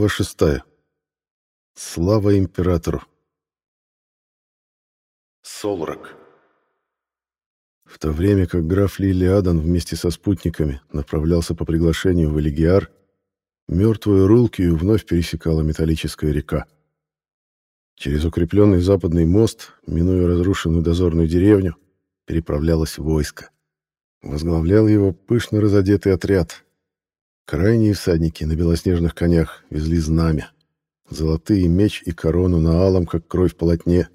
Глава шестая. Слава императору. Солрак. В то время как граф Лилиадан вместе со спутниками направлялся по приглашению в Элигиар, мертвую Рулкию вновь пересекала металлическая река. Через укрепленный западный мост, минуя разрушенную дозорную деревню, переправлялось войско. Возглавлял его пышно разодетый отряд. Крайние всадники на белоснежных конях везли знамя. Золотые меч и корону на алом, как кровь в полотне.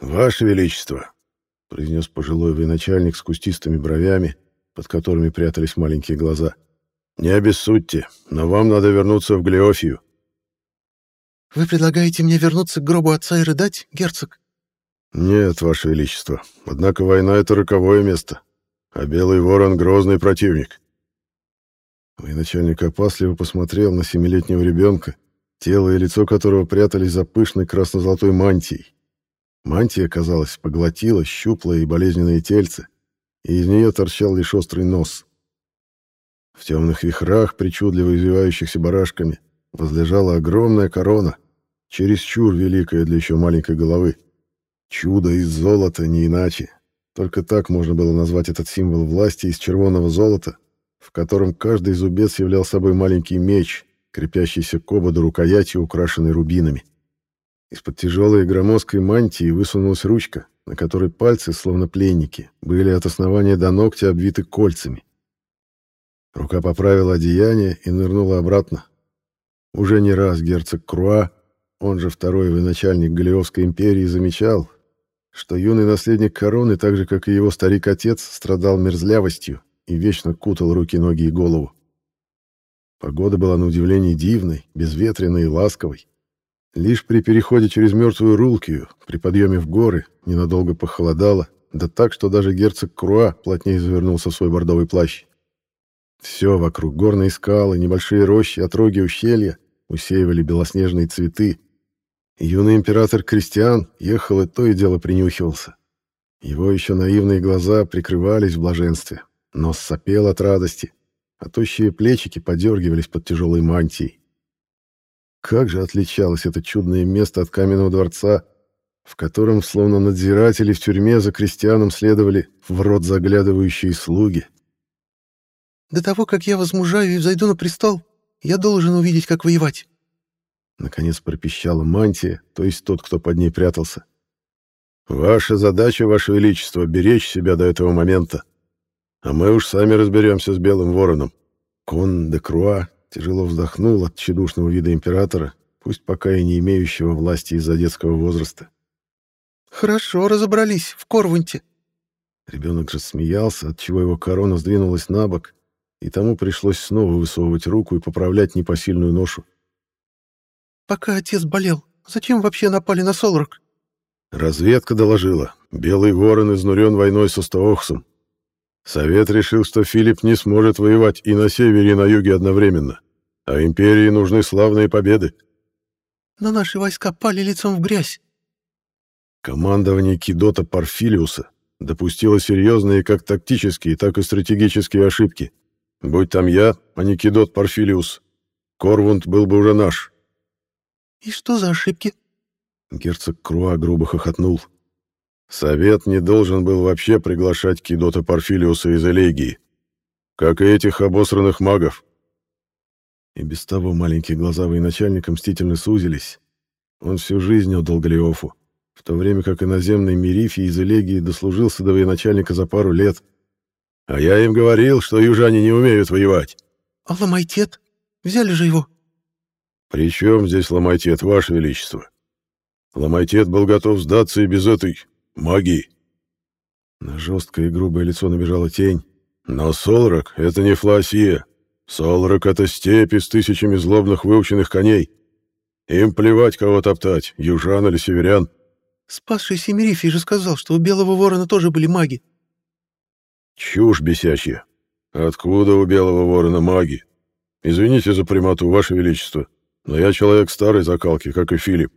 «Ваше Величество!» — произнес пожилой военачальник с кустистыми бровями, под которыми прятались маленькие глаза. «Не обессудьте, но вам надо вернуться в Глеофию». «Вы предлагаете мне вернуться к гробу отца и рыдать, герцог?» «Нет, Ваше Величество. Однако война — это роковое место а Белый Ворон — грозный противник. Военачальник опасливо посмотрел на семилетнего ребенка, тело и лицо которого прятались за пышной красно-золотой мантией. Мантия, казалось, поглотила щуплое и болезненное тельце, и из нее торчал лишь острый нос. В темных вихрах, причудливо извивающихся барашками, возлежала огромная корона, чересчур великая для еще маленькой головы. Чудо из золота, не иначе. Только так можно было назвать этот символ власти из червоного золота, в котором каждый зубец являл собой маленький меч, крепящийся к ободу рукоятью, украшенной рубинами. Из-под тяжелой громоздкой мантии высунулась ручка, на которой пальцы, словно пленники, были от основания до ногтя обвиты кольцами. Рука поправила одеяние и нырнула обратно. Уже не раз герцог Круа, он же второй военачальник Галиовской империи, замечал, что юный наследник короны, так же, как и его старик-отец, страдал мерзлявостью и вечно кутал руки, ноги и голову. Погода была на удивление дивной, безветренной и ласковой. Лишь при переходе через мертвую Рулкию, при подъеме в горы, ненадолго похолодало, да так, что даже герцог Круа плотнее завернулся в свой бордовый плащ. Все вокруг, горные скалы, небольшие рощи, отроги ущелья, усеивали белоснежные цветы, Юный император Кристиан ехал и то и дело принюхивался. Его еще наивные глаза прикрывались в блаженстве, нос сопел от радости, а тощие плечики подергивались под тяжелой мантией. Как же отличалось это чудное место от каменного дворца, в котором, словно надзиратели в тюрьме, за крестьяном следовали в рот заглядывающие слуги. «До того, как я возмужаю и взойду на престол, я должен увидеть, как воевать. Наконец пропищала мантия, то есть тот, кто под ней прятался. «Ваша задача, Ваше Величество, беречь себя до этого момента. А мы уж сами разберемся с Белым Вороном». Кон де Круа тяжело вздохнул от тщедушного вида императора, пусть пока и не имеющего власти из-за детского возраста. «Хорошо разобрались в Корвунте». Ребенок же смеялся, отчего его корона сдвинулась на бок, и тому пришлось снова высовывать руку и поправлять непосильную ношу. Пока отец болел, зачем вообще напали на Солрак? Разведка доложила. Белый ворон изнурен войной со Стоохсом. Совет решил, что Филипп не сможет воевать и на севере, и на юге одновременно. А империи нужны славные победы. Но наши войска пали лицом в грязь. Командование Кидота Парфилиуса допустило серьезные как тактические, так и стратегические ошибки. Будь там я, а не Кидот Парфилиус, Корвунд был бы уже наш. «И что за ошибки?» Герцог Круа грубо хохотнул. «Совет не должен был вообще приглашать Кидота Парфилиуса из Элегии, как и этих обосранных магов». И без того маленькие глаза военачальника мстительно сузились. Он всю жизнь отдал Голиофу, в то время как иноземный Мирифий из Элегии дослужился до военачальника за пару лет. «А я им говорил, что южане не умеют воевать». «А Ламайтет? Взяли же его». «При чем здесь Ломайтет, Ваше Величество? Ломайтет был готов сдаться и без этой магии». На жесткое и грубое лицо набежала тень. «Но Солрак — это не Фласия. Солрак — это степи с тысячами злобных выученных коней. Им плевать, кого топтать, южан или северян». «Спасший Семерифий же сказал, что у Белого Ворона тоже были маги». «Чушь бесящая. Откуда у Белого Ворона маги? Извините за прямоту, Ваше Величество. Но я человек старой закалки, как и Филипп.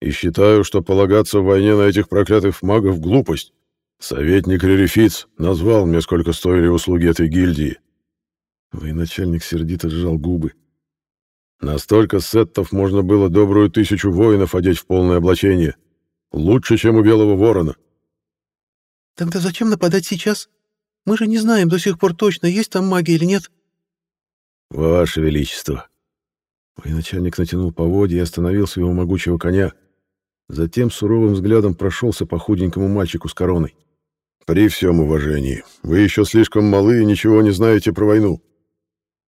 И считаю, что полагаться в войне на этих проклятых магов — глупость. Советник Рерифиц назвал мне, сколько стоили услуги этой гильдии. Военачальник сердито сжал губы. Настолько сеттов можно было добрую тысячу воинов одеть в полное облачение. Лучше, чем у Белого Ворона. Тогда зачем нападать сейчас? Мы же не знаем до сих пор точно, есть там магия или нет. Ваше Величество. Военачальник натянул поводья и остановил своего могучего коня. Затем суровым взглядом прошелся по худенькому мальчику с короной. При всем уважении, вы еще слишком малы и ничего не знаете про войну.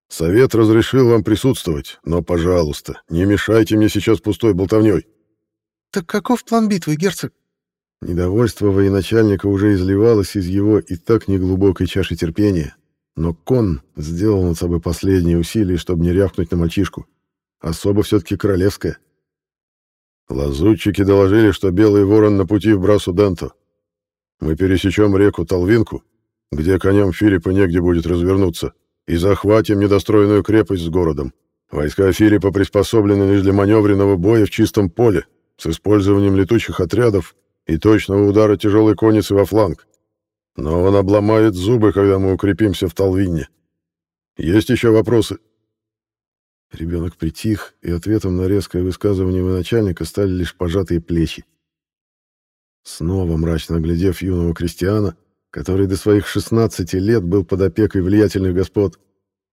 Совет разрешил вам присутствовать, но, пожалуйста, не мешайте мне сейчас пустой болтовней. Так каков план битвы, герцог? Недовольство военачальника уже изливалось из его и так неглубокой чаши терпения, но Кон сделал над собой последние усилия, чтобы не рявкнуть на мальчишку. Особо все-таки королевская. Лазутчики доложили, что Белый Ворон на пути в Брасу-Денто. Мы пересечем реку Толвинку, где коням Филиппа негде будет развернуться, и захватим недостроенную крепость с городом. Войска Филиппа приспособлены лишь для маневренного боя в чистом поле, с использованием летучих отрядов и точного удара тяжелой конницы во фланг. Но он обломает зубы, когда мы укрепимся в Толвине. Есть еще вопросы?» Ребенок притих, и ответом на резкое высказывание начальника стали лишь пожатые плечи. Снова мрачно оглядев юного крестьяна, который до своих 16 лет был под опекой влиятельных господ,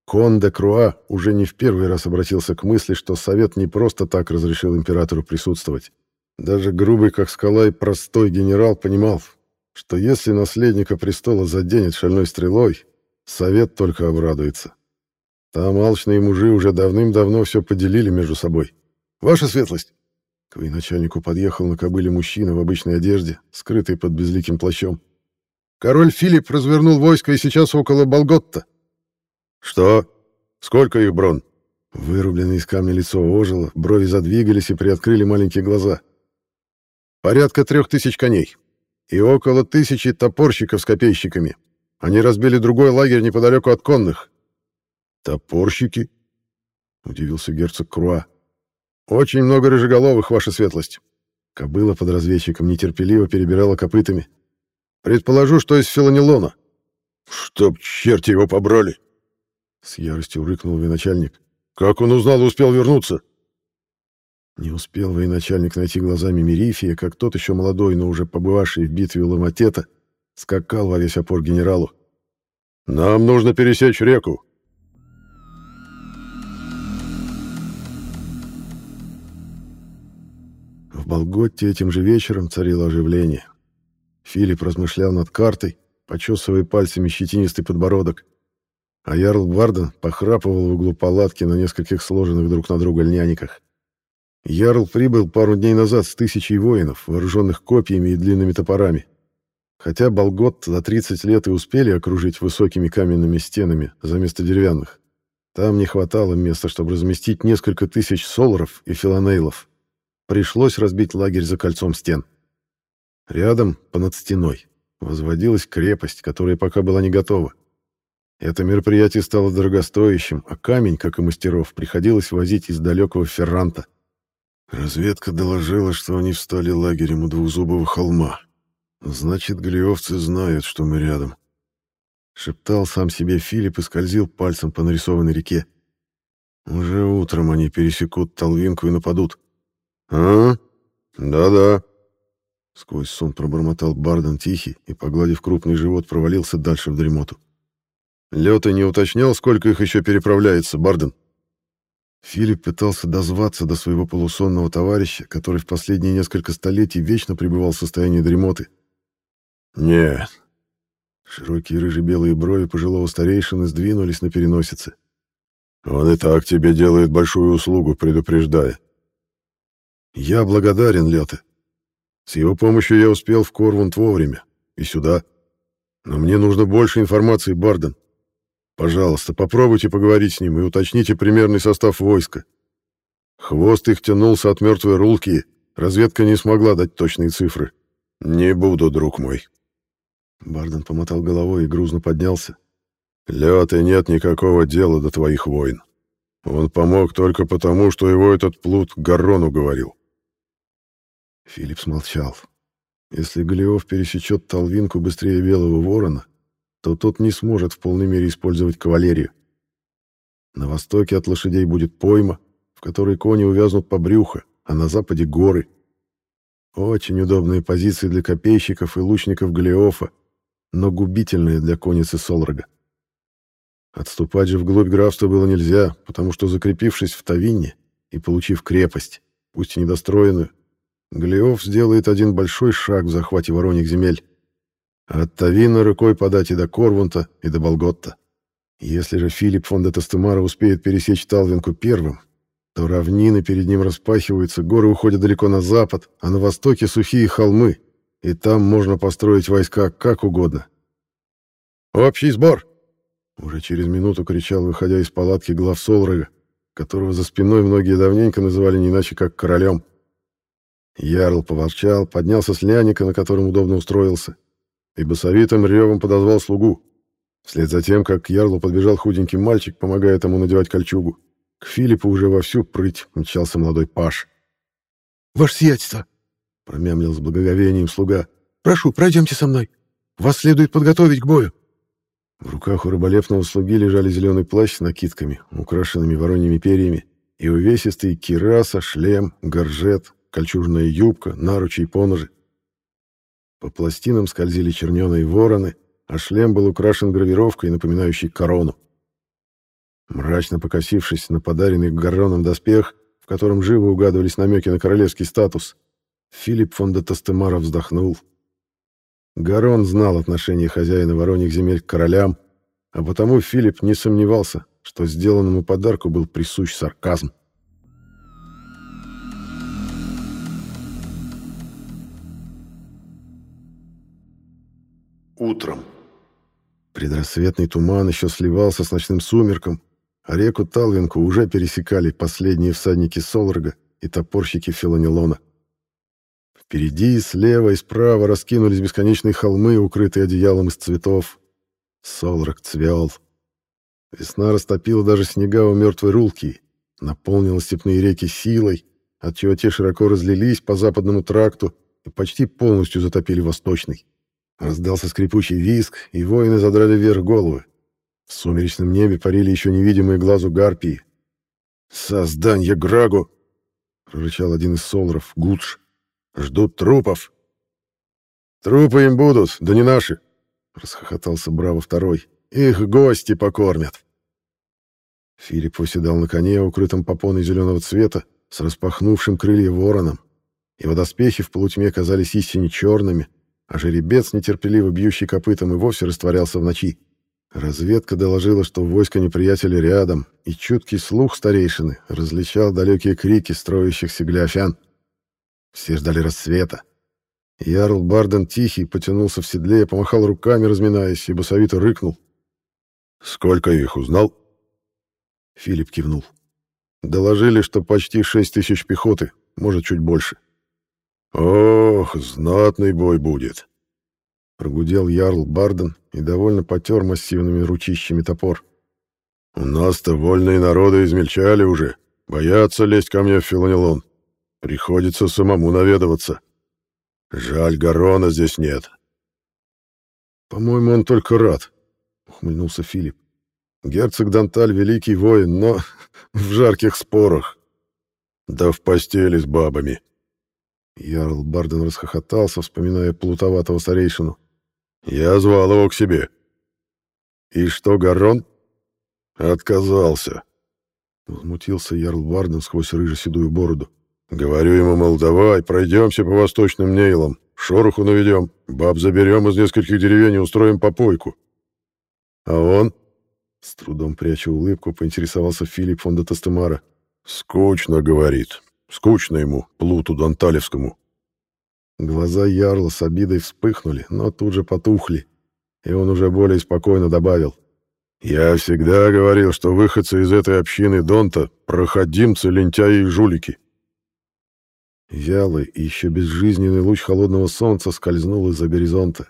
Кон де Круа уже не в первый раз обратился к мысли, что совет не просто так разрешил императору присутствовать. Даже грубый, как скала, и простой генерал понимал, что если наследника престола заденет шальной стрелой, совет только обрадуется. Там алчные мужи уже давным-давно все поделили между собой. «Ваша светлость!» К военачальнику подъехал на кобыле мужчина в обычной одежде, скрытый под безликим плащом. «Король Филипп развернул войско и сейчас около Болготта». «Что? Сколько их, Брон?» Вырубленное из камня лицо ожило, брови задвигались и приоткрыли маленькие глаза. «Порядка трех тысяч коней и около тысячи топорщиков с копейщиками. Они разбили другой лагерь неподалеку от конных». «Топорщики?» — удивился герцог Круа. «Очень много рыжеголовых, ваша светлость». Кобыла под разведчиком нетерпеливо перебирала копытами. «Предположу, что из филонилона». «Чтоб черти его побрали!» С яростью рыкнул военачальник. «Как он узнал и успел вернуться?» Не успел военачальник найти глазами Мерифия, как тот еще молодой, но уже побывавший в битве у Ламатета, скакал во весь опор генералу. «Нам нужно пересечь реку. В Болготте этим же вечером царило оживление. Филипп размышлял над картой, почесывая пальцами щетинистый подбородок, а Ярл Гварден похрапывал в углу палатки на нескольких сложенных друг на друга льняниках. Ярл прибыл пару дней назад с тысячей воинов, вооруженных копьями и длинными топорами. Хотя Болгот за 30 лет и успели окружить высокими каменными стенами за место деревянных, там не хватало места, чтобы разместить несколько тысяч солоров и филонейлов. Пришлось разбить лагерь за кольцом стен. Рядом, понад стеной, возводилась крепость, которая пока была не готова. Это мероприятие стало дорогостоящим, а камень, как и мастеров, приходилось возить из далекого Ферранта. Разведка доложила, что они встали лагерем у Двухзубого холма. Значит, галиовцы знают, что мы рядом. Шептал сам себе Филипп и скользил пальцем по нарисованной реке. Уже утром они пересекут Толвинку и нападут. «А? Да-да». Сквозь сон пробормотал Барден тихий и, погладив крупный живот, провалился дальше в дремоту. Лёта не уточнял, сколько их еще переправляется, Барден. Филипп пытался дозваться до своего полусонного товарища, который в последние несколько столетий вечно пребывал в состоянии дремоты. «Нет». Широкие рыже-белые брови пожилого старейшины сдвинулись на переносице. «Он и так тебе делает большую услугу, предупреждая. Я благодарен Лёте. С его помощью я успел в Корвунд вовремя. И сюда. Но мне нужно больше информации, Барден. Пожалуйста, попробуйте поговорить с ним и уточните примерный состав войска. Хвост их тянулся от мертвой рулки. Разведка не смогла дать точные цифры. Не буду, друг мой. Барден помотал головой и грузно поднялся. Лёте нет никакого дела до твоих войн. Он помог только потому, что его этот плут Гаррону говорил. Филипп смолчал. Если Голиов пересечет Толвинку быстрее Белого Ворона, то тот не сможет в полной мере использовать кавалерию. На востоке от лошадей будет пойма, которой кони увязнут по брюхо, а на западе горы. Очень удобные позиции для копейщиков и лучников Голиофа, но губительные для конницы Солрога. Отступать же вглубь графства было нельзя, потому что, закрепившись в Тавине и получив крепость, пусть и недостроенную, Голиоф сделает один большой шаг в захвате вороньих земель. От Тавина рукой подать и до Корвунта, и до Болготта. Если же Филипп фон де Тастемара успеет пересечь Талвинку первым, то равнины перед ним распахиваются, горы уходят далеко на запад, а на востоке сухие холмы, и там можно построить войска как угодно. «Общий сбор!» Уже через минуту кричал, выходя из палатки глав Солрога, которого за спиной многие давненько называли не иначе как королем. Ярл поворчал, поднялся с ляника, на котором удобно устроился, и басовитым ревом подозвал слугу. Вслед за тем, как к ярлу подбежал худенький мальчик, помогая ему надевать кольчугу, к Филиппу уже вовсю прыть мчался молодой паш. «Ваше сиятельство!» — промямлил с благоговением слуга. «Прошу, пройдемте со мной. Вас следует подготовить к бою». В руках у рыболепного слуги лежали зеленый плащ с накидками, украшенными вороньими перьями, и увесистые кираса, шлем, горжет, кольчужная юбка, наручи и поножи. По пластинам скользили черненые вороны, а шлем был украшен гравировкой, напоминающей корону. Мрачно покосившись на подаренный Гарроном доспех, в котором живо угадывались намеки на королевский статус, Филипп фон де Тастемара вздохнул. Гарон знал отношение хозяина вороньих земель к королям, а потому Филипп не сомневался, что сделанному подарку был присущ сарказм. Утром. Предрассветный туман еще сливался с ночным сумерком, а реку Талвинку уже пересекали последние всадники Солрога и топорщики Филонилона. Впереди, слева и справа раскинулись бесконечные холмы, укрытые одеялом из цветов. Солрог цвел. Весна растопила даже снега у мертвой рулки, наполнила степные реки силой, отчего те широко разлились по западному тракту и почти полностью затопили восточный. Раздался скрипучий виск, и воины задрали вверх головы. В сумеречном небе парили еще невидимые глазу гарпии. «Созданье Грагу!» — прорычал один из солров, Гудж. «Ждут трупов!» «Трупы им будут, да не наши!» — расхохотался Браво второй. «Их гости покормят!» Филипп выседал на коне, укрытом попоной зеленого цвета, с распахнувшим крылья вороном. Его доспехи в полутьме казались истине черными, а жеребец, нетерпеливо бьющий копытом, и вовсе растворялся в ночи. Разведка доложила, что войско неприятеля рядом, и чуткий слух старейшины различал далекие крики строящихся гляфян. Все ждали рассвета. Ярл Барден тихий потянулся в седле и помахал руками, разминаясь, и басовито рыкнул. «Сколько их узнал?» Филипп кивнул. «Доложили, что почти шесть тысяч пехоты, может, чуть больше». «Ох, знатный бой будет!» Прогудел Ярл Барден и довольно потер массивными ручищами топор. «У нас-то вольные народы измельчали уже, боятся лезть ко мне в Филонилон. Приходится самому наведываться. Жаль, Гарона здесь нет». «По-моему, он только рад», — ухмыльнулся Филипп. «Герцог Данталь — великий воин, но в жарких спорах. Да в постели с бабами». Ярл Барден расхохотался, вспоминая плутоватого старейшину. Я звал его к себе. И что, Гаррон? Отказался. Возмутился Ярл Варден сквозь рыжеседую бороду. Говорю ему, мол, давай, пройдемся по восточным нейлам, шороху наведем, баб заберем из нескольких деревень и устроим попойку. А он, с трудом пряча улыбку, поинтересовался Филипп фон де Тастемара. Скучно, говорит. Скучно ему, плуту Данталевскому. Глаза Ярла с обидой вспыхнули, но тут же потухли, и он уже более спокойно добавил. «Я всегда говорил, что выходцы из этой общины Донта — проходимцы, лентяи и жулики». Вялый и еще безжизненный луч холодного солнца скользнул из-за горизонта.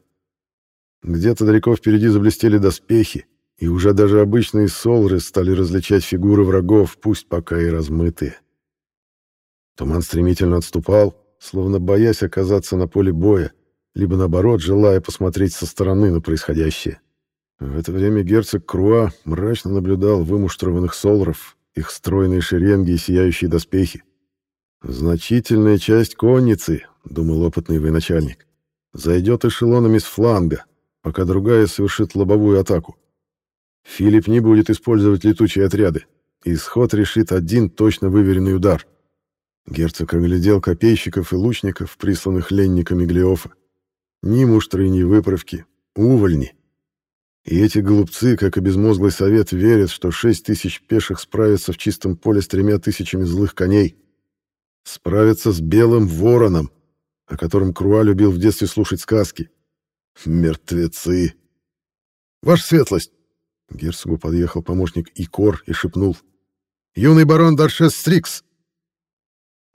Где-то далеко впереди заблестели доспехи, и уже даже обычные солры стали различать фигуры врагов, пусть пока и размытые. Туман стремительно отступал, словно боясь оказаться на поле боя, либо наоборот, желая посмотреть со стороны на происходящее. В это время герцог Круа мрачно наблюдал вымуштрованных солров их стройные шеренги и сияющие доспехи. Значительная часть конницы, думал опытный военачальник, зайдет эшелонами с фланга, пока другая совершит лобовую атаку. Филипп не будет использовать летучие отряды. Исход решит один точно выверенный удар. Герцог оглядел копейщиков и лучников, присланных ленниками Глеофа. Ни муштры, ни выправки. Увольни. И эти голубцы, как и безмозглый совет, верят, что шесть тысяч пеших справятся в чистом поле с тремя тысячами злых коней. Справятся с белым вороном, о котором Круа любил в детстве слушать сказки. Мертвецы! Ваша светлость! Герцогу подъехал помощник Икор и шепнул. «Юный барон Даршес Стрикс!»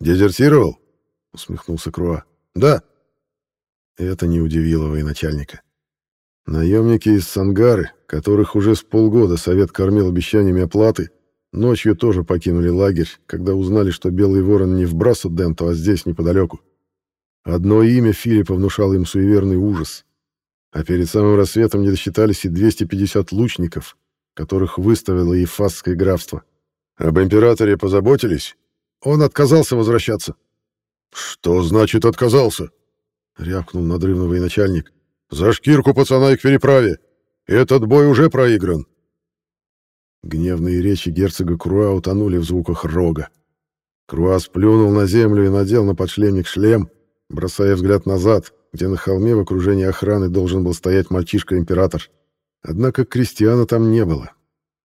«Дезертировал?» — усмехнулся Круа. «Да». Это не удивило военачальника. Наемники из Сангары, которых уже с полгода совет кормил обещаниями оплаты, ночью тоже покинули лагерь, когда узнали, что Белый Ворон не в Брасу-Денту, а здесь, неподалеку. Одно имя Филиппа внушало им суеверный ужас. А перед самым рассветом не досчитались и 250 лучников, которых выставило Ефасское графство. Об императоре позаботились? Он отказался возвращаться. «Что значит отказался?» — рявкнул надрывно военачальник. «За шкирку пацана и к переправе! Этот бой уже проигран!» Гневные речи герцога Круа утонули в звуках рога. Круа сплюнул на землю и надел на подшлемник шлем, бросая взгляд назад, где на холме в окружении охраны должен был стоять мальчишка-император. Однако крестьяна там не было.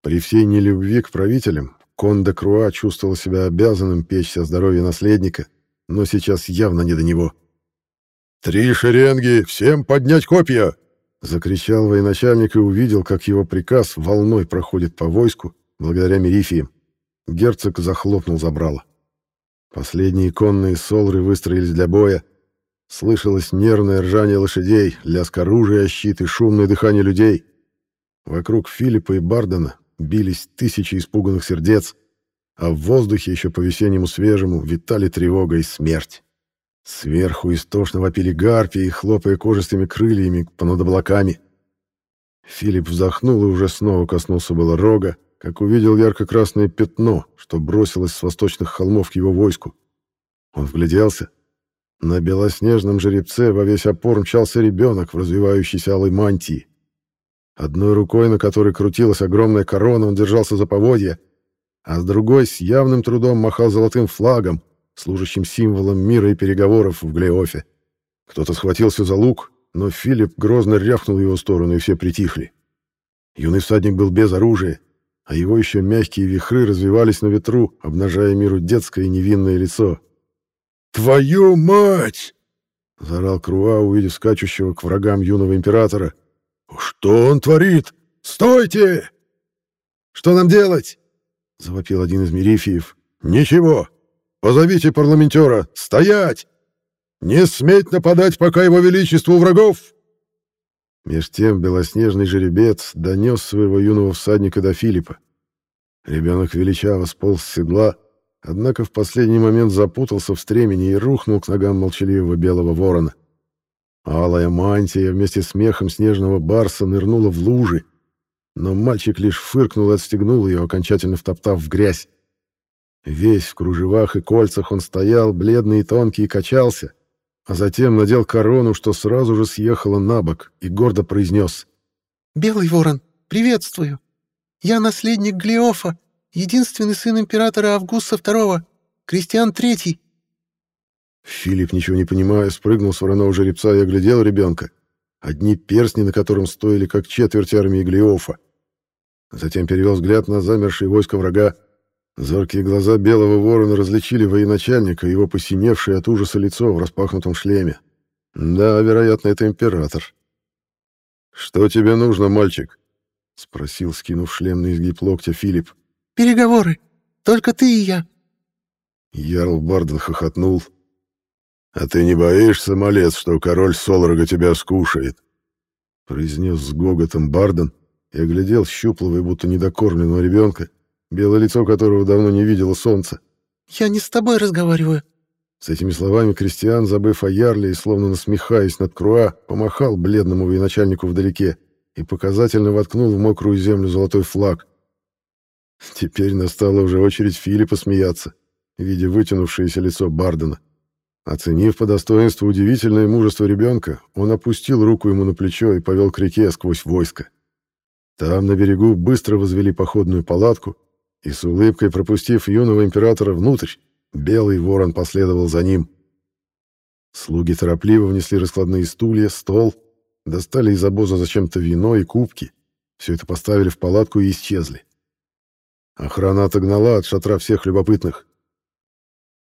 При всей нелюбви к правителям Конде Круа чувствовал себя обязанным печься о здоровье наследника, но сейчас явно не до него. «Три шеренги! Всем поднять копья!» — закричал военачальник и увидел, как его приказ волной проходит по войску, благодаря Мерифиям. Герцог захлопнул забрало. Последние конные солры выстроились для боя. Слышалось нервное ржание лошадей, лязг оружия щит и шумное дыхание людей. Вокруг Филиппа и Бардена бились тысячи испуганных сердец, а в воздухе еще по-весеннему свежему витали тревога и смерть. Сверху истошно вопили гарпии, хлопая кожистыми крыльями понад облаками. Филипп вздохнул и уже снова коснулся было рога, как увидел ярко-красное пятно, что бросилось с восточных холмов к его войску. Он вгляделся. На белоснежном жеребце во весь опор мчался ребенок в развивающейся алой мантии. Одной рукой, на которой крутилась огромная корона, он держался за поводья, а с другой с явным трудом махал золотым флагом, служащим символом мира и переговоров в Глеофе. Кто-то схватился за лук, но Филипп грозно рявкнул в его сторону, и все притихли. Юный всадник был без оружия, а его еще мягкие вихры развивались на ветру, обнажая миру детское и невинное лицо. «Твою мать!» — заорал Круа, увидев скачущего к врагам юного императора — «Что он творит? Стойте!» «Что нам делать?» — завопил один из Мерифиев. «Ничего. Позовите парламентера. Стоять! Не сметь нападать, пока его величество у врагов!» Меж тем белоснежный жеребец донес своего юного всадника до Филиппа. Ребенок величаво сполз с седла, однако в последний момент запутался в стремени и рухнул к ногам молчаливого белого ворона. Алая мантия вместе с мехом снежного барса нырнула в лужи, но мальчик лишь фыркнул и отстегнул ее, окончательно втоптав в грязь. Весь в кружевах и кольцах он стоял, бледный и тонкий, и качался, а затем надел корону, что сразу же съехала на бок, и гордо произнес. «Белый ворон, приветствую! Я наследник Глеофа, единственный сын императора Августа II, Кристиан III. Филипп, ничего не понимая, спрыгнул с вороного жеребца и оглядел ребенка. Одни перстни, на котором стоили как четверть армии Глиофа. Затем перевел взгляд на замершие войско врага. Зоркие глаза белого ворона различили военачальника и его посиневшее от ужаса лицо в распахнутом шлеме. Да, вероятно, это император. «Что тебе нужно, мальчик?» — спросил, скинув шлем на изгиб локтя Филипп. «Переговоры. Только ты и я». Ярл Барден хохотнул. «А ты не боишься, малец, что король Солорога тебя скушает?» произнес с гоготом Барден и оглядел щуплого и будто недокормленного ребенка, белое лицо которого давно не видело солнца. «Я не с тобой разговариваю». С этими словами Кристиан, забыв о ярле и словно насмехаясь над Круа, помахал бледному военачальнику вдалеке и показательно воткнул в мокрую землю золотой флаг. Теперь настала уже очередь Филиппа смеяться, видя вытянувшееся лицо Бардена. Оценив по достоинству удивительное мужество ребенка, он опустил руку ему на плечо и повел к реке сквозь войско. Там, на берегу, быстро возвели походную палатку, и с улыбкой пропустив юного императора внутрь, белый ворон последовал за ним. Слуги торопливо внесли раскладные стулья, стол, достали из обоза зачем-то вино и кубки, все это поставили в палатку и исчезли. Охрана отогнала от шатра всех любопытных.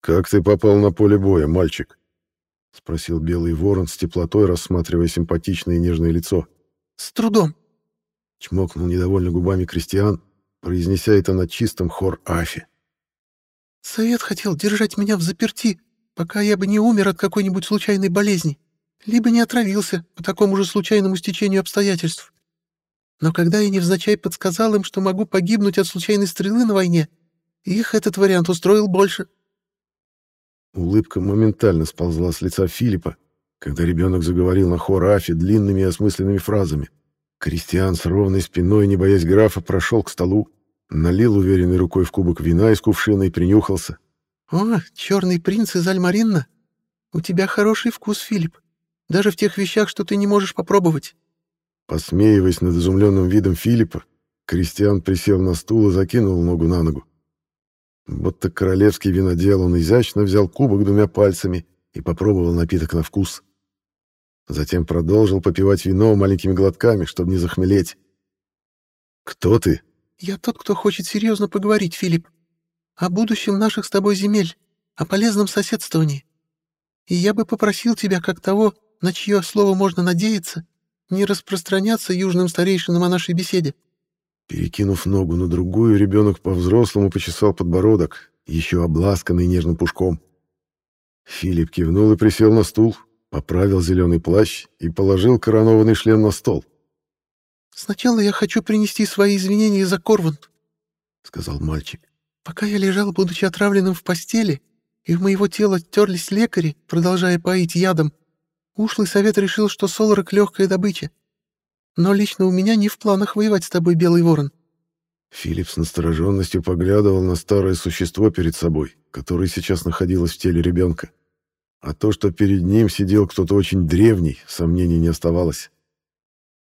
«Как ты попал на поле боя, мальчик?» — спросил белый ворон с теплотой, рассматривая симпатичное и нежное лицо. «С трудом», — чмокнул недовольно губами крестьян, произнеся это на чистом хор Афи. «Совет хотел держать меня в заперти, пока я бы не умер от какой-нибудь случайной болезни, либо не отравился по такому же случайному стечению обстоятельств. Но когда я невзначай подсказал им, что могу погибнуть от случайной стрелы на войне, их этот вариант устроил больше». Улыбка моментально сползла с лица Филиппа, когда ребенок заговорил на хор Афи длинными и осмысленными фразами. Кристиан с ровной спиной, не боясь графа, прошел к столу, налил уверенной рукой в кубок вина из кувшина и принюхался. «О, черный принц из Альмаринна! У тебя хороший вкус, Филипп, даже в тех вещах, что ты не можешь попробовать». Посмеиваясь над изумленным видом Филиппа, Кристиан присел на стул и закинул ногу на ногу. Будто королевский винодел, он изящно взял кубок двумя пальцами и попробовал напиток на вкус. Затем продолжил попивать вино маленькими глотками, чтобы не захмелеть. «Кто ты?» «Я тот, кто хочет серьезно поговорить, Филипп. О будущем наших с тобой земель, о полезном соседствовании. И я бы попросил тебя, как того, на чье слово можно надеяться, не распространяться южным старейшинам о нашей беседе». Перекинув ногу на другую, ребенок по-взрослому почесал подбородок, еще обласканный нежным пушком. Филипп кивнул и присел на стул, поправил зеленый плащ и положил коронованный шлем на стол. «Сначала я хочу принести свои извинения за Корвант», — сказал мальчик. «Пока я лежал, будучи отравленным в постели, и в моего тела терлись лекари, продолжая поить ядом, ушлый совет решил, что Солорок — легкая добыча. Но лично у меня не в планах воевать с тобой, Белый Ворон». Филипп с настороженностью поглядывал на старое существо перед собой, которое сейчас находилось в теле ребенка. А то, что перед ним сидел кто-то очень древний, сомнений не оставалось.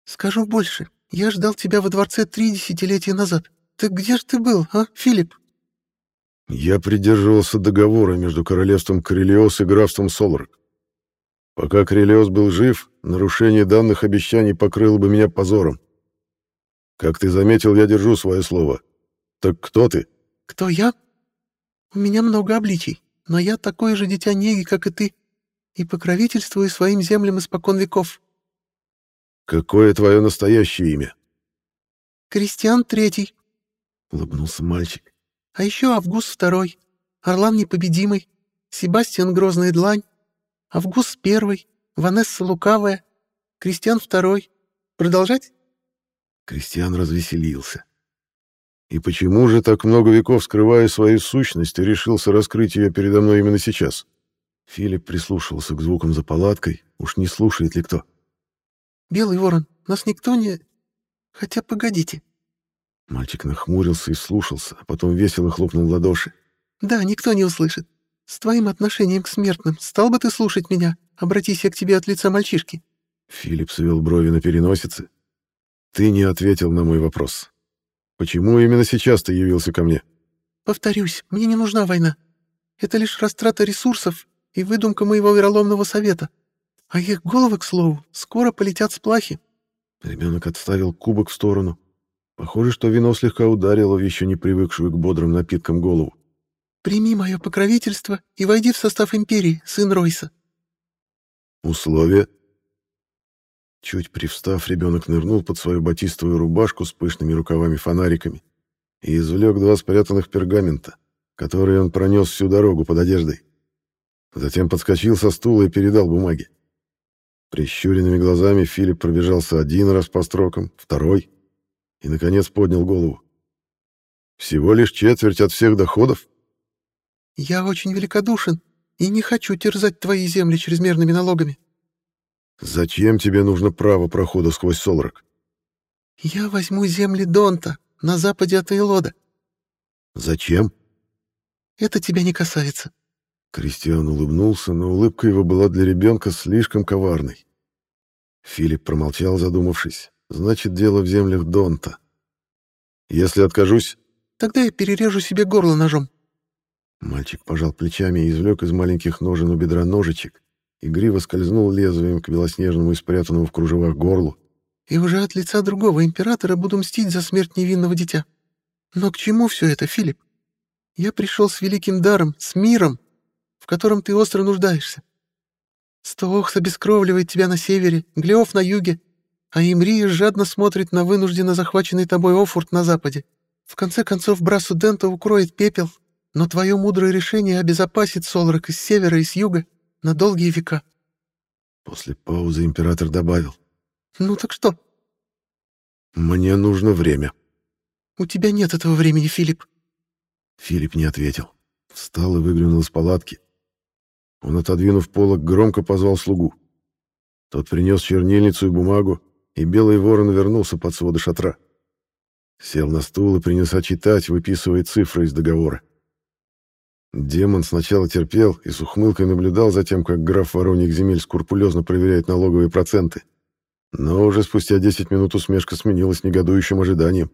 «Скажу больше. Я ждал тебя во дворце три десятилетия назад. Так где же ты был, а, Филипп?» «Я придерживался договора между королевством Крелиос и графством Солорок. Пока Крелиос был жив, нарушение данных обещаний покрыло бы меня позором. Как ты заметил, я держу свое слово. Так кто ты?» «Кто я? У меня много обличий но я такое же дитя Неги, как и ты, и покровительствую своим землям испокон веков». «Какое твое настоящее имя?» «Кристиан Третий», — улыбнулся мальчик. «А еще Август Второй, Орлан Непобедимый, Себастьян Грозная Длань, Август Первый, Ванесса Лукавая, Кристиан Второй. Продолжать?» Кристиан развеселился. И почему же так много веков, скрывая свою сущность, решился раскрыть ее передо мной именно сейчас? Филипп прислушивался к звукам за палаткой. Уж не слушает ли кто? «Белый ворон, нас никто не... Хотя погодите». Мальчик нахмурился и слушался, а потом весело хлопнул в ладоши. «Да, никто не услышит. С твоим отношением к смертным стал бы ты слушать меня? Обратись я к тебе от лица мальчишки». Филипп свел брови на переносице. «Ты не ответил на мой вопрос. Почему именно сейчас ты явился ко мне? Повторюсь, мне не нужна война. Это лишь растрата ресурсов и выдумка моего вероломного совета. А их головы, к слову, скоро полетят с плахи. Ребенок отставил кубок в сторону. Похоже, что вино слегка ударило в еще не привыкшую к бодрым напиткам голову. «Прими мое покровительство и войди в состав Империи, сын Ройса». «Условия?» Чуть привстав, ребенок нырнул под свою батистовую рубашку с пышными рукавами-фонариками и извлек два спрятанных пергамента, которые он пронес всю дорогу под одеждой. Затем подскочил со стула и передал бумаги. Прищуренными глазами Филипп пробежался один раз по строкам, второй, и, наконец, поднял голову. «Всего лишь четверть от всех доходов?» «Я очень великодушен и не хочу терзать твои земли чрезмерными налогами», Зачем тебе нужно право прохода сквозь Солрак? Я возьму земли Донта, на западе от Эйлода. Зачем? Это тебя не касается. Кристиан улыбнулся, но улыбка его была для ребенка слишком коварной. Филипп промолчал, задумавшись. Значит, дело в землях Донта. Если откажусь... Тогда я перережу себе горло ножом. Мальчик пожал плечами и извлек из маленьких ножен у бедра ножичек. Игриво скользнул лезвием к белоснежному и спрятанному в кружевах горлу. И уже от лица другого императора буду мстить за смерть невинного дитя. Но к чему все это, Филипп? Я пришел с великим даром, с миром, в котором ты остро нуждаешься. Стоохс обескровливает тебя на севере, Глеоф на юге, а Имрия жадно смотрит на вынужденно захваченный тобой Офурт на западе. В конце концов, Брасу Дента укроет пепел, но твое мудрое решение обезопасит Солрак из севера и с юга на долгие века. После паузы император добавил. «Ну так что?» «Мне нужно время». «У тебя нет этого времени, Филипп». Филипп не ответил. Встал и выглянул из палатки. Он, отодвинув полок, громко позвал слугу. Тот принес чернильницу и бумагу, и белый ворон вернулся под своды шатра. Сел на стул и принялся читать, выписывая цифры из договора. Демон сначала терпел и с ухмылкой наблюдал за тем, как граф Вороньих земель скрупулезно проверяет налоговые проценты. Но уже спустя 10 минут усмешка сменилась негодующим ожиданием.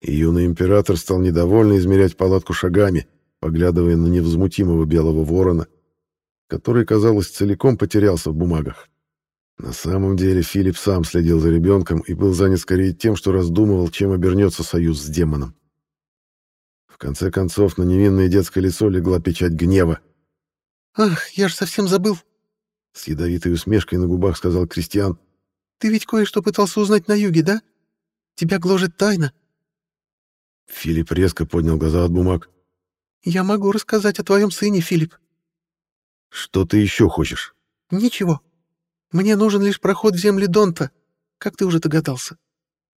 И юный император стал недовольно измерять палатку шагами, поглядывая на невозмутимого белого ворона, который, казалось, целиком потерялся в бумагах. На самом деле Филипп сам следил за ребенком и был занят скорее тем, что раздумывал, чем обернется союз с демоном. В конце концов, на невинное детское лицо легла печать гнева. «Ах, я ж совсем забыл!» С ядовитой усмешкой на губах сказал Кристиан. «Ты ведь кое-что пытался узнать на юге, да? Тебя гложет тайна». Филипп резко поднял глаза от бумаг. «Я могу рассказать о твоем сыне, Филипп». «Что ты еще хочешь?» «Ничего. Мне нужен лишь проход в земли Донта, как ты уже догадался.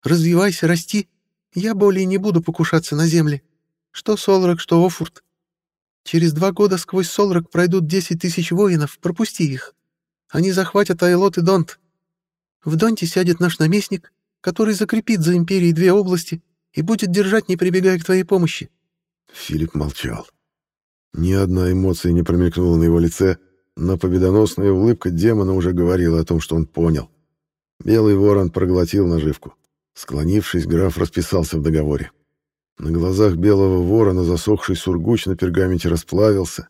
Развивайся, расти. Я более не буду покушаться на земли. Что Солрак, что Офурт. Через два года сквозь Солрак пройдут десять тысяч воинов, пропусти их. Они захватят Айлот и Донт. В Донте сядет наш наместник, который закрепит за империей две области и будет держать, не прибегая к твоей помощи. Филипп молчал. Ни одна эмоция не промелькнула на его лице, но победоносная улыбка демона уже говорила о том, что он понял. Белый ворон проглотил наживку. Склонившись, граф расписался в договоре. На глазах белого ворона засохший сургуч на пергаменте расплавился,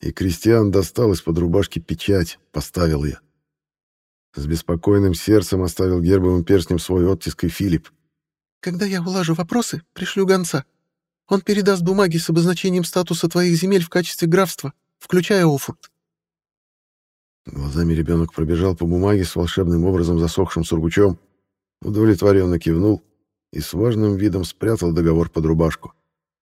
и крестьян достал из-под рубашки печать, поставил ее. С беспокойным сердцем оставил гербовым перстнем свой оттиск и Филипп. «Когда я улажу вопросы, пришлю гонца. Он передаст бумаги с обозначением статуса твоих земель в качестве графства, включая Офурт. Глазами ребенок пробежал по бумаге с волшебным образом засохшим сургучом, удовлетворенно кивнул и с важным видом спрятал договор под рубашку.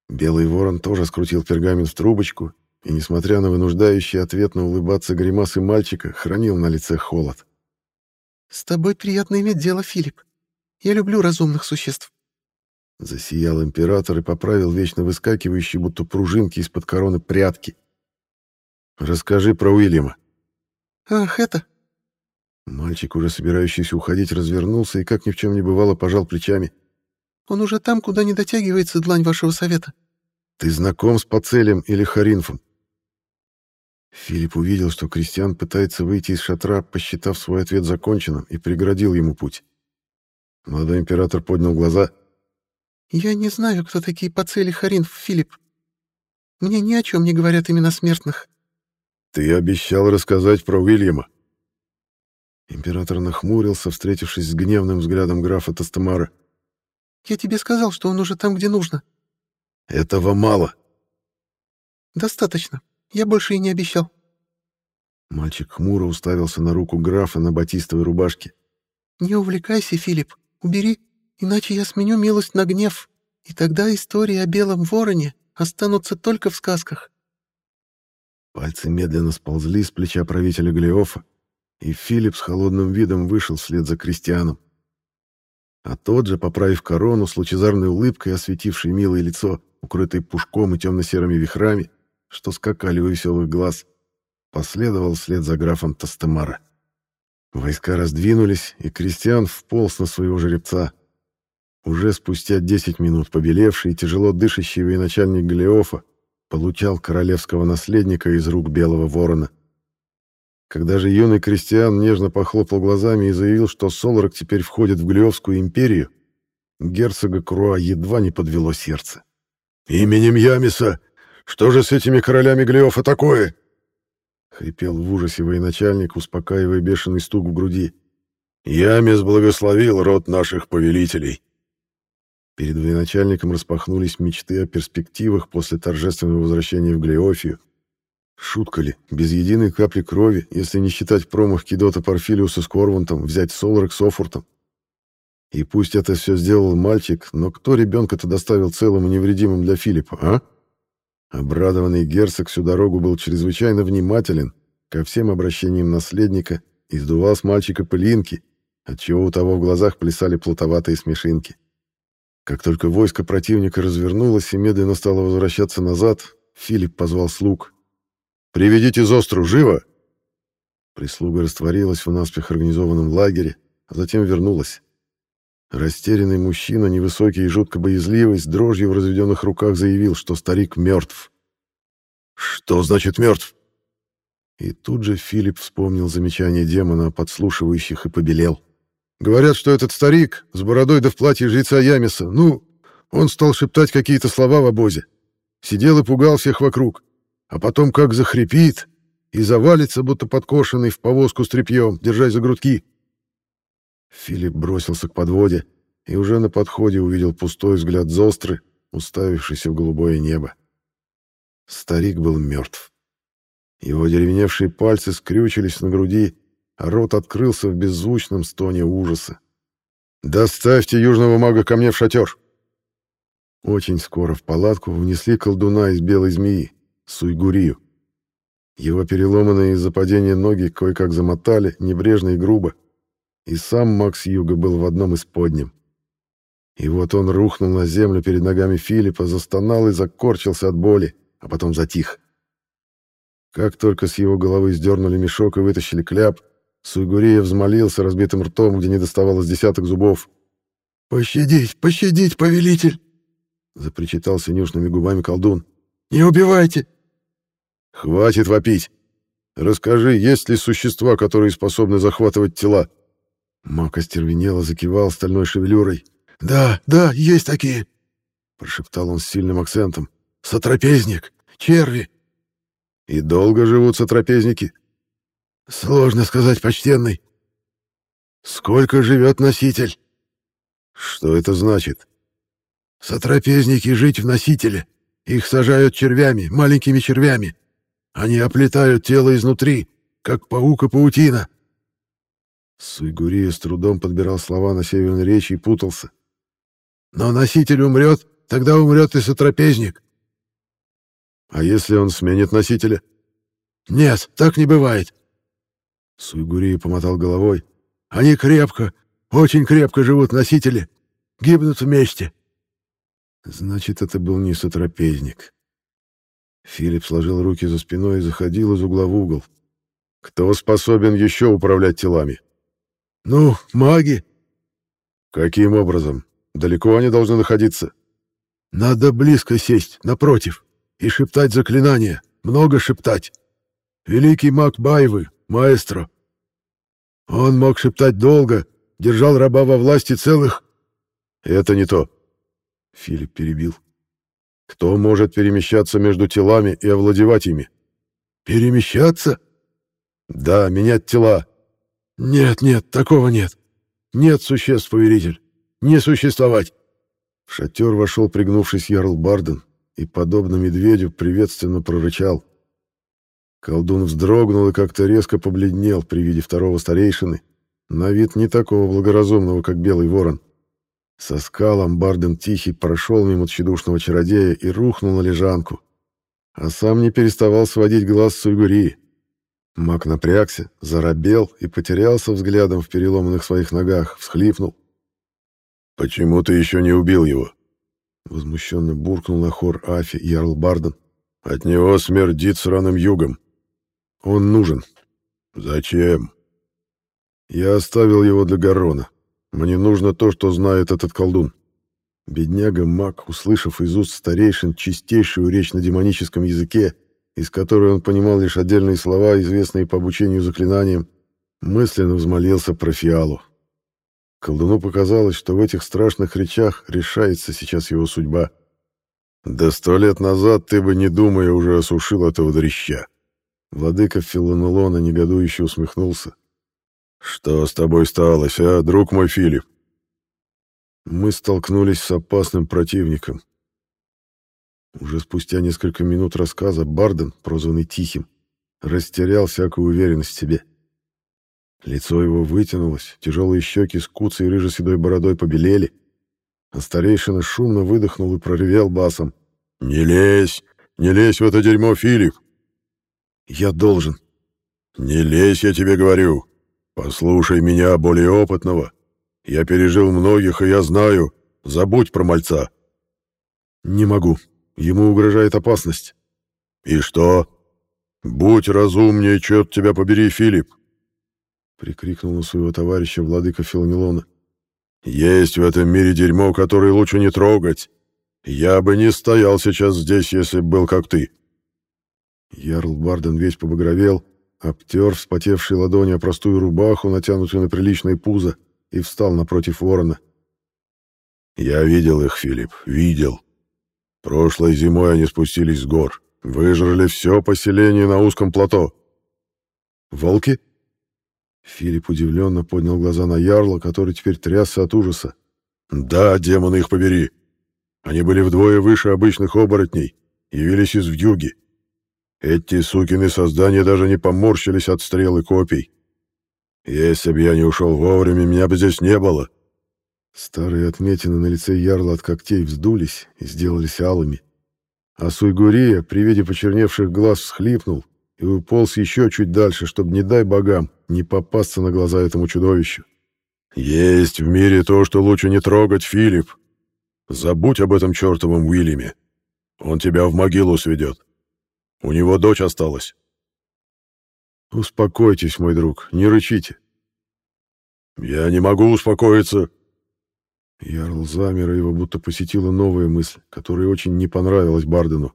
Белый ворон тоже скрутил пергамент в трубочку и, несмотря на вынуждающий ответно улыбаться гримасы мальчика, хранил на лице холод. «С тобой приятно иметь дело, Филипп. Я люблю разумных существ». Засиял император и поправил вечно выскакивающие, будто пружинки из-под короны прятки. «Расскажи про Уильяма». «Ах, это...» Мальчик, уже собирающийся уходить, развернулся и, как ни в чем не бывало, пожал плечами. «Он уже там, куда не дотягивается длань вашего совета». «Ты знаком с Пацелем или Харинфом?» Филипп увидел, что Кристиан пытается выйти из шатра, посчитав свой ответ законченным, и преградил ему путь. Молодой император поднял глаза. «Я не знаю, кто такие Пацель и Харинф, Филипп. Мне ни о чем не говорят имена смертных. «Ты обещал рассказать про Уильяма». Император нахмурился, встретившись с гневным взглядом графа Тастамара. «Я тебе сказал, что он уже там, где нужно». «Этого мало». «Достаточно. Я больше и не обещал». Мальчик хмуро уставился на руку графа на батистовой рубашке. «Не увлекайся, Филипп. Убери, иначе я сменю милость на гнев, и тогда истории о белом вороне останутся только в сказках». Пальцы медленно сползли с плеча правителя Голиофа, и Филипп с холодным видом вышел вслед за крестьяном. А тот же, поправив корону с лучезарной улыбкой, осветивший милое лицо, укрытое пушком и темно-серыми вихрами, что скакали у веселых глаз, последовал вслед за графом Тастемара. Войска раздвинулись, и крестьян вполз на своего жеребца. Уже спустя 10 минут побелевший и тяжело дышащий военачальник Глеофа получал королевского наследника из рук Белого Ворона. Когда же юный крестьян нежно похлопал глазами и заявил, что Солорок теперь входит в Глеовскую империю, герцога Круа едва не подвело сердце. «Именем Ямиса! Что же с этими королями Глеофа такое?» — хрипел в ужасе военачальник, успокаивая бешеный стук в груди. «Ямис благословил род наших повелителей». Перед военачальником распахнулись мечты о перспективах после торжественного возвращения в Глеофию. Шутка ли, без единой капли крови, если не считать промах Кидота Парфилиуса с Корвантом, взять Соларок с Офортом. И пусть это все сделал мальчик, но кто ребенка-то доставил целым и невредимым для Филиппа, а? Обрадованный герцог всю дорогу был чрезвычайно внимателен ко всем обращениям наследника и сдувал с мальчика пылинки, отчего у того в глазах плясали плутоватые смешинки. Как только войско противника развернулось и медленно стало возвращаться назад, Филипп позвал слуг. «Приведите Зостру, живо!» Прислуга растворилась в наспех организованном лагере, а затем вернулась. Растерянный мужчина, невысокий и жутко боязливый, с дрожью в разведенных руках заявил, что старик мертв. «Что значит мертв?» И тут же Филипп вспомнил замечание демона о подслушивающих и побелел. «Говорят, что этот старик с бородой да в платье жреца Ямиса, ну, он стал шептать какие-то слова в обозе. Сидел и пугал всех вокруг. А потом как захрипит и завалится, будто подкошенный в повозку с тряпьем, держась за грудки. Филипп бросился к подводе и уже на подходе увидел пустой взгляд Зостры, уставившийся в голубое небо. Старик был мертв. Его деревеневшие пальцы скрючились на груди, а рот открылся в беззвучном стоне ужаса. «Доставьте южного мага ко мне в шатер!» Очень скоро в палатку внесли колдуна из белой змеи, Суйгурию. Его переломанные из-за падения ноги кое-как замотали, небрежно и грубо, и сам Макс Юга был в одном из подним. И вот он рухнул на землю перед ногами Филиппа, застонал и закорчился от боли, а потом затих. Как только с его головы сдернули мешок и вытащили кляп, Суйгурия взмолился разбитым ртом, где не доставалось десяток зубов. «Пощадить, пощадить, повелитель!» — запричитал синюшными губами колдун. «Не убивайте!» «Хватит вопить! Расскажи, есть ли существа, которые способны захватывать тела?» Мак остервенело закивал стальной шевелюрой. «Да, да, есть такие!» Прошептал он с сильным акцентом. «Сотрапезник! Черви!» «И долго живут сотрапезники?» «Сложно сказать, почтенный». «Сколько живет носитель?» «Что это значит?» «Сотрапезники жить в носителе. Их сажают червями, маленькими червями. Они оплетают тело изнутри, как паук и паутина. Суйгурия с трудом подбирал слова на северной речи и путался. «Но носитель умрет, тогда умрет и сотрапезник». «А если он сменит носителя?» «Нет, так не бывает». Суйгурия помотал головой. «Они крепко, очень крепко живут носители, гибнут вместе». Значит, это был не сотрапезник. Филипп сложил руки за спиной и заходил из угла в угол. «Кто способен еще управлять телами?» «Ну, маги». «Каким образом? Далеко они должны находиться?» «Надо близко сесть, напротив, и шептать заклинания, много шептать. Великий маг Байвы, маэстро. Он мог шептать долго, держал раба во власти целых...» «Это не то», — Филипп перебил. «Кто может перемещаться между телами и овладевать ими?» «Перемещаться?» «Да, менять тела, «Нет, нет, такого нет. Нет существ, повелитель. Не существовать!» В шатер вошел, пригнувшись, Ярл Барден и, подобно медведю, приветственно прорычал. Колдун вздрогнул и как-то резко побледнел при виде второго старейшины, на вид не такого благоразумного, как Белый Ворон. Со скалом Барден Тихий прошел мимо тщедушного чародея и рухнул на лежанку, а сам не переставал сводить глаз с Уйгурии. Маг напрягся, заробел и потерялся взглядом в переломанных своих ногах, всхлипнул. «Почему ты еще не убил его?» Возмущенно буркнул на хор Афи Ярл Барден. «От него смердит сраным югом. Он нужен». «Зачем?» «Я оставил его для Гаррона. Мне нужно то, что знает этот колдун». Бедняга Мак, услышав из уст старейшин чистейшую речь на демоническом языке, из которой он понимал лишь отдельные слова, известные по обучению заклинаниям, мысленно взмолился про фиалу. Колдуну показалось, что в этих страшных речах решается сейчас его судьба. «Да сто лет назад ты бы, не думая, уже осушил этого дрища!» Владыка Филонелона негодующе усмехнулся. «Что с тобой сталось, а, друг мой Филипп?» Мы столкнулись с опасным противником. Уже спустя несколько минут рассказа Барден, прозванный Тихим, растерял всякую уверенность в себе. Лицо его вытянулось, тяжелые щеки с куцей и рыжеседой бородой побелели, а старейшина шумно выдохнул и проревел басом. «Не лезь! Не лезь в это дерьмо, Филипп!» «Я должен!» «Не лезь, я тебе говорю! Послушай меня, более опытного! Я пережил многих, и я знаю! Забудь про мальца!» «Не могу. Ему угрожает опасность». «И что? Будь разумнее, черт тебя побери, Филипп! прикрикнул на своего товарища владыка Филонилона. Есть в этом мире дерьмо, которое лучше не трогать. Я бы не стоял сейчас здесь, если бы был как ты. Ярл Барден весь побагровел, обтер вспотевшей ладони о простую рубаху, натянутую на приличное пузо, и встал напротив ворона. «Я видел их, Филипп, видел. Прошлой зимой они спустились с гор, выжрали все поселение на узком плато». «Волки?» Филипп удивленно поднял глаза на Ярла, который теперь трясся от ужаса. «Да, демоны их побери! Они были вдвое выше обычных оборотней, явились из вьюги. Эти сукины создания даже не поморщились от стрел и копий. Если бы я не ушел вовремя, меня бы здесь не было». Старые отметины на лице Ярла от когтей вздулись и сделались алыми. А Суйгурия при виде почерневших глаз всхлипнул и уполз еще чуть дальше, чтобы, не дай богам, не попасться на глаза этому чудовищу. «Есть в мире то, что лучше не трогать, Филипп. Забудь об этом чертовом Уильяме. Он тебя в могилу сведет. У него дочь осталась». «Успокойтесь, мой друг, не рычите». «Я не могу успокоиться». Ярл замер, и его будто посетила новая мысль, которая очень не понравилась Бардену.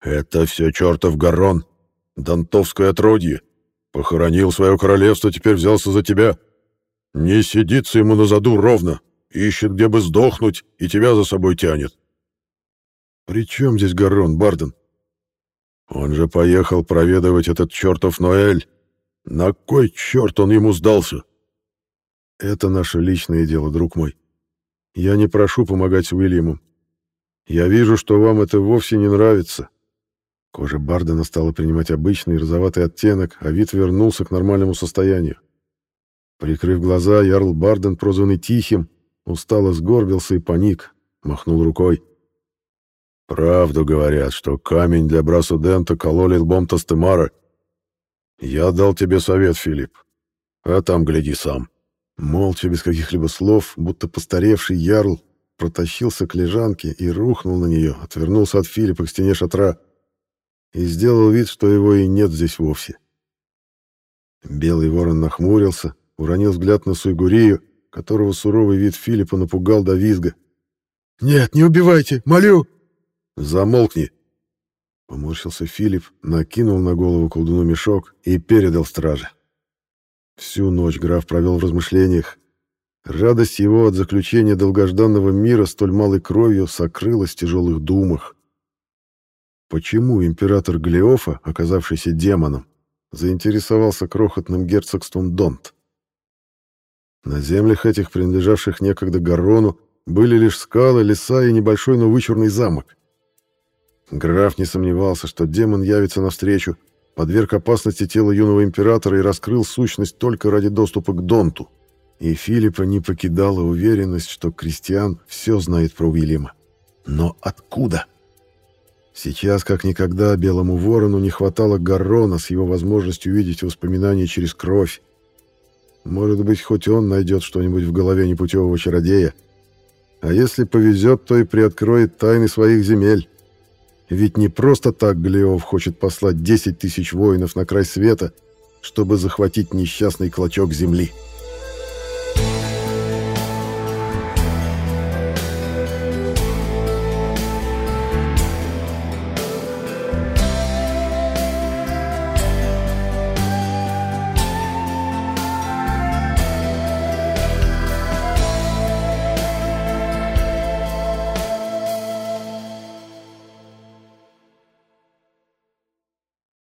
«Это все чертов Гарон, Донтовское отродье. Похоронил свое королевство, теперь взялся за тебя. Не сидится ему на заду ровно, ищет, где бы сдохнуть, и тебя за собой тянет. При чем здесь Гарон, Барден? Он же поехал проведывать этот чертов Ноэль. На кой черт он ему сдался? Это наше личное дело, друг мой. Я не прошу помогать Уильяму. Я вижу, что вам это вовсе не нравится, Кожа Бардена стала принимать обычный розоватый оттенок, а вид вернулся к нормальному состоянию. Прикрыв глаза, Ярл Барден, прозванный Тихим, устало сгорбился и паник, махнул рукой. «Правду говорят, что камень для Брасудента кололи лбом Тастемара. Я дал тебе совет, Филипп, а там гляди сам». Молча, без каких-либо слов, будто постаревший Ярл, протащился к лежанке и рухнул на нее, отвернулся от Филиппа к стене шатра и сделал вид, что его и нет здесь вовсе. Белый ворон нахмурился, уронил взгляд на Суйгурию, которого суровый вид Филиппа напугал до визга. «Нет, не убивайте, молю!» «Замолкни!» Поморщился Филипп, накинул на голову колдуну мешок и передал страже. Всю ночь граф провел в размышлениях. Радость его от заключения долгожданного мира столь малой кровью сокрылась в тяжелых думах. Почему император Глеофа, оказавшийся демоном, заинтересовался крохотным герцогством Донт? На землях этих, принадлежавших некогда Гаррону, были лишь скалы, леса и небольшой, но вычурный замок. Граф не сомневался, что демон явится навстречу, подверг опасности тело юного императора и раскрыл сущность только ради доступа к Донту. И Филиппа не покидала уверенность, что Кристиан все знает про Уильяма. Но откуда? — Сейчас, как никогда, Белому Ворону не хватало Гаррона с его возможностью видеть воспоминания через кровь. Может быть, хоть он найдет что-нибудь в голове непутевого чародея. А если повезет, то и приоткроет тайны своих земель. Ведь не просто так Глеов хочет послать 10 тысяч воинов на край света, чтобы захватить несчастный клочок земли».